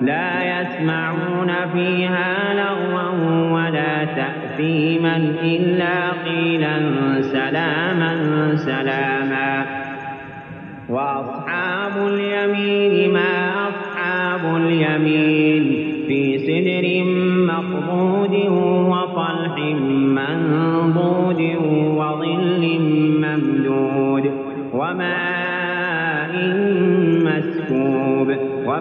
لا يسمعون فيها لغوا ولا تأثيما إلا قيلا سلاما سلاما. وأصحاب اليمين ما أصحاب اليمين في سدر مقضود وطلح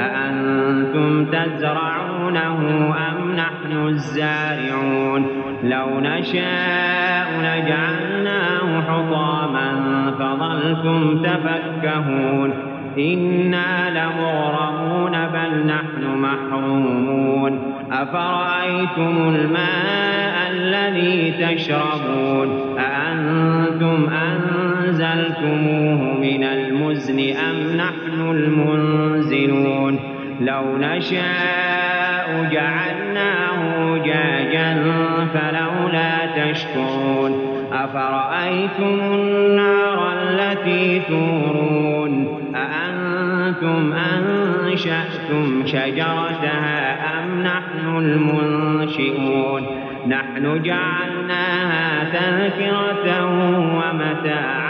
أأنتم تزرعونه أم نحن الزارعون؟ لو نشاء لجعلناه حطاما فظلتم تفكهون. إنا لمغرمون بل نحن محرومون. أفرأيتم الماء الذي تشربون؟ أأنتم أنزلتموه من المزن أم نحن المنزلون؟ لو نشاء جعلناه جاجا فلولا تشكرون أفرأيتم النار التي تورون أأنتم أنشأتم شجرتها أم نحن المنشئون نحن جعلناها تذكرة ومتاعا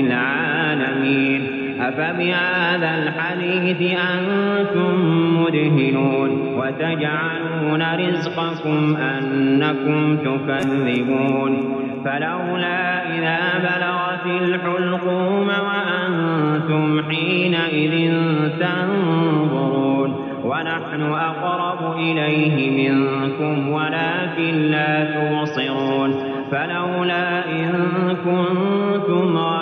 العالمين. أفبهذا الحديث أنتم مدهنون وتجعلون رزقكم أنكم تكذبون. فلولا إذا بلغت الحلقوم وأنتم حينئذ تنظرون. ونحن أقرب إليه منكم ولكن لا تبصرون. فلولا إن كنتم غير